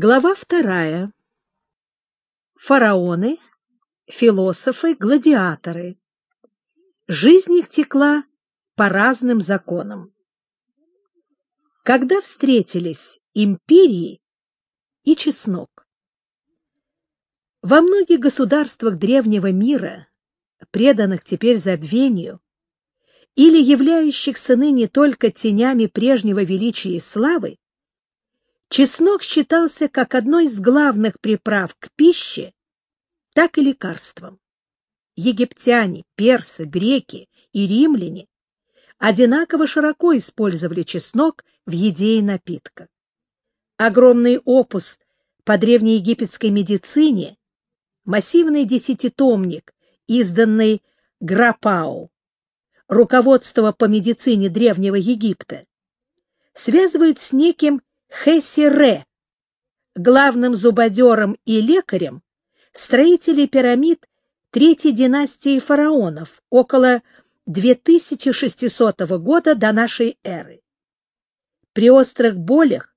Глава вторая. Фараоны, философы, гладиаторы. Жизнь их текла по разным законам. Когда встретились империи и чеснок? Во многих государствах древнего мира, преданных теперь забвению, или являющихся ныне только тенями прежнего величия и славы, Чеснок считался как одной из главных приправ к пище, так и лекарством. Египтяне, персы, греки и римляне одинаково широко использовали чеснок в еде и напитках. Огромный опус по древнеегипетской медицине, массивный десятитомник, изданный Грапау, руководство по медицине Древнего Египта, связывают с неким Хесире, главным зубодером и лекарем, строители пирамид третьей династии фараонов около 2600 года до нашей эры. При острых болях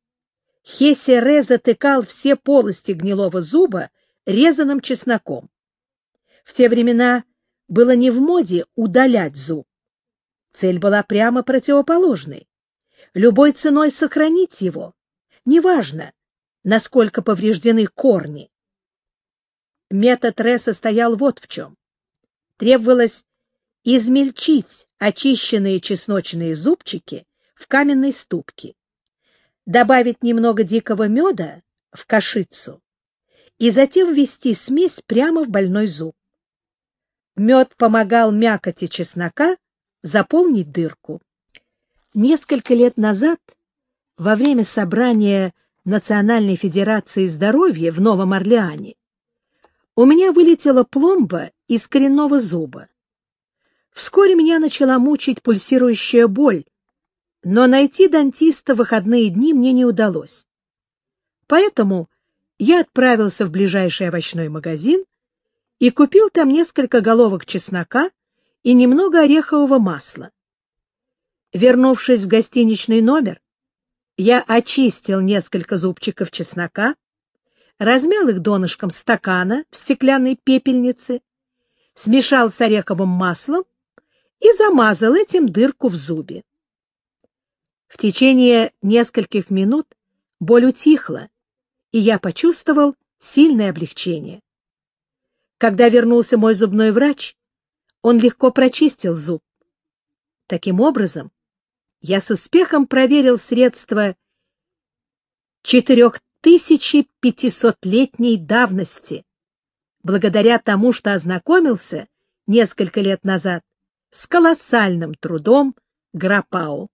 Хесире затыкал все полости гнилого зуба резаным чесноком. В те времена было не в моде удалять зуб. Цель была прямо противоположной. Любой ценой сохранить его, Неважно, насколько повреждены корни. Метод Ре состоял вот в чем. Требовалось измельчить очищенные чесночные зубчики в каменной ступке, добавить немного дикого меда в кашицу и затем ввести смесь прямо в больной зуб. Мед помогал мякоти чеснока заполнить дырку. Несколько лет назад во время собрания Национальной Федерации Здоровья в Новом Орлеане у меня вылетела пломба из коренного зуба. Вскоре меня начала мучить пульсирующая боль, но найти дантиста в выходные дни мне не удалось. Поэтому я отправился в ближайший овощной магазин и купил там несколько головок чеснока и немного орехового масла. Вернувшись в гостиничный номер, я очистил несколько зубчиков чеснока, размял их донышком стакана в стеклянной пепельнице, смешал с ореховым маслом и замазал этим дырку в зубе. В течение нескольких минут боль утихла, и я почувствовал сильное облегчение. Когда вернулся мой зубной врач, он легко прочистил зуб. Таким образом, я с успехом проверил средства 4500-летней давности, благодаря тому, что ознакомился несколько лет назад с колоссальным трудом Грапау.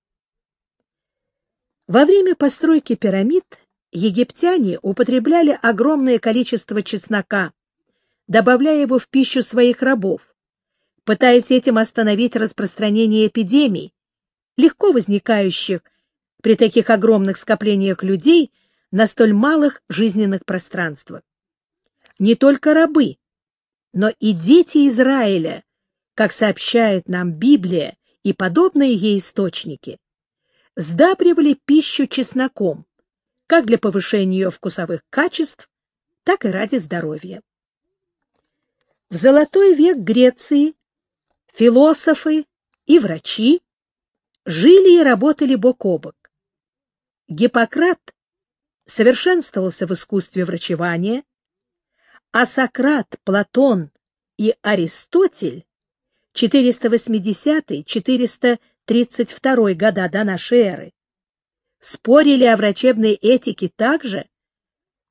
Во время постройки пирамид египтяне употребляли огромное количество чеснока, добавляя его в пищу своих рабов, пытаясь этим остановить распространение эпидемий, легко возникающих при таких огромных скоплениях людей на столь малых жизненных пространствах. Не только рабы, но и дети Израиля, как сообщает нам Библия и подобные ей источники, сдабривали пищу чесноком, как для повышения ее вкусовых качеств, так и ради здоровья. В золотой век Греции философы и врачи жили и работали бок о бок. Гиппократ совершенствовался в искусстве врачевания, а Сократ, Платон и Аристотель 480-432 года до нашей эры спорили о врачебной этике так же,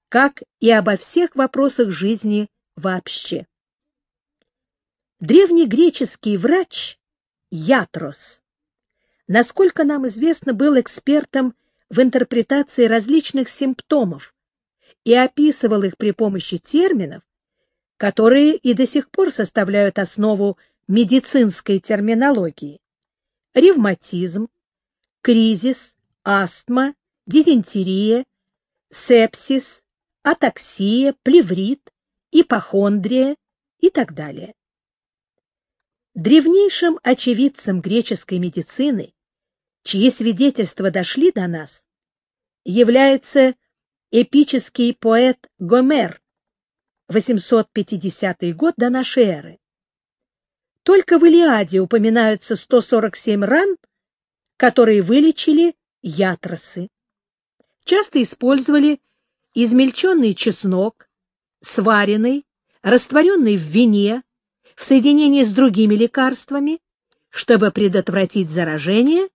как и обо всех вопросах жизни вообще. Древнегреческий врач Ятрос насколько нам известно, был экспертом в интерпретации различных симптомов и описывал их при помощи терминов, которые и до сих пор составляют основу медицинской терминологии. Ревматизм, кризис, астма, дизентерия, сепсис, атаксия, плеврит, ипохондрия и так далее. Древнейшим очевидцем греческой медицины чьи свидетельства дошли до нас, является эпический поэт Гомер, 850 год до нашей эры. Только в Илиаде упоминаются 147 ран, которые вылечили ятросы. Часто использовали измельченный чеснок, сваренный, растворенный в вине, в соединении с другими лекарствами, чтобы предотвратить заражение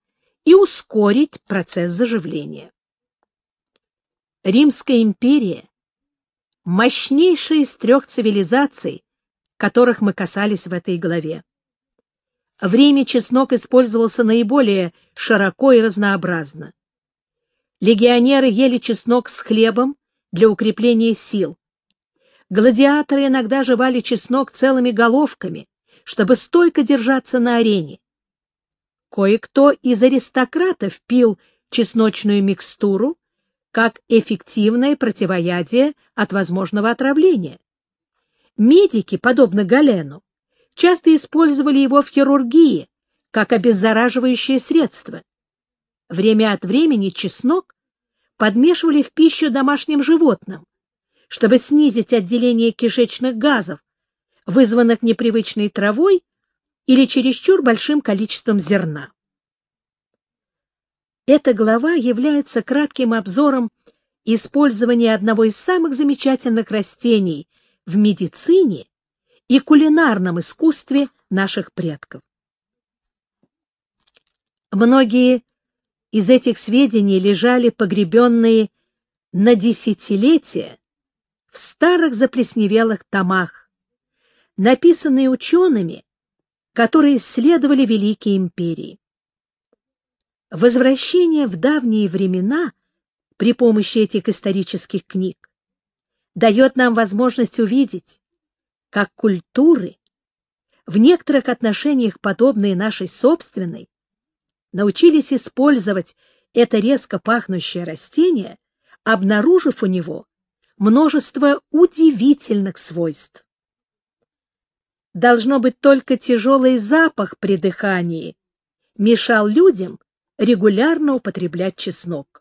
и ускорить процесс заживления. Римская империя – мощнейшая из трех цивилизаций, которых мы касались в этой главе. В Риме чеснок использовался наиболее широко и разнообразно. Легионеры ели чеснок с хлебом для укрепления сил. Гладиаторы иногда жевали чеснок целыми головками, чтобы стойко держаться на арене. Кое-кто из аристократов пил чесночную микстуру как эффективное противоядие от возможного отравления. Медики, подобно Галену, часто использовали его в хирургии как обеззараживающее средство. Время от времени чеснок подмешивали в пищу домашним животным, чтобы снизить отделение кишечных газов, вызванных непривычной травой или чересчур большим количеством зерна. Эта глава является кратким обзором использования одного из самых замечательных растений в медицине и кулинарном искусстве наших предков. Многие из этих сведений лежали погребенные на десятилетия в старых заплесневелых томах, написанные учеными, которые исследовали великие империи. Возвращение в давние времена при помощи этих исторических книг дает нам возможность увидеть, как культуры, в некоторых отношениях подобные нашей собственной, научились использовать это резко пахнущее растение, обнаружив у него множество удивительных свойств. Должно быть, только тяжелый запах при дыхании мешал людям регулярно употреблять чеснок.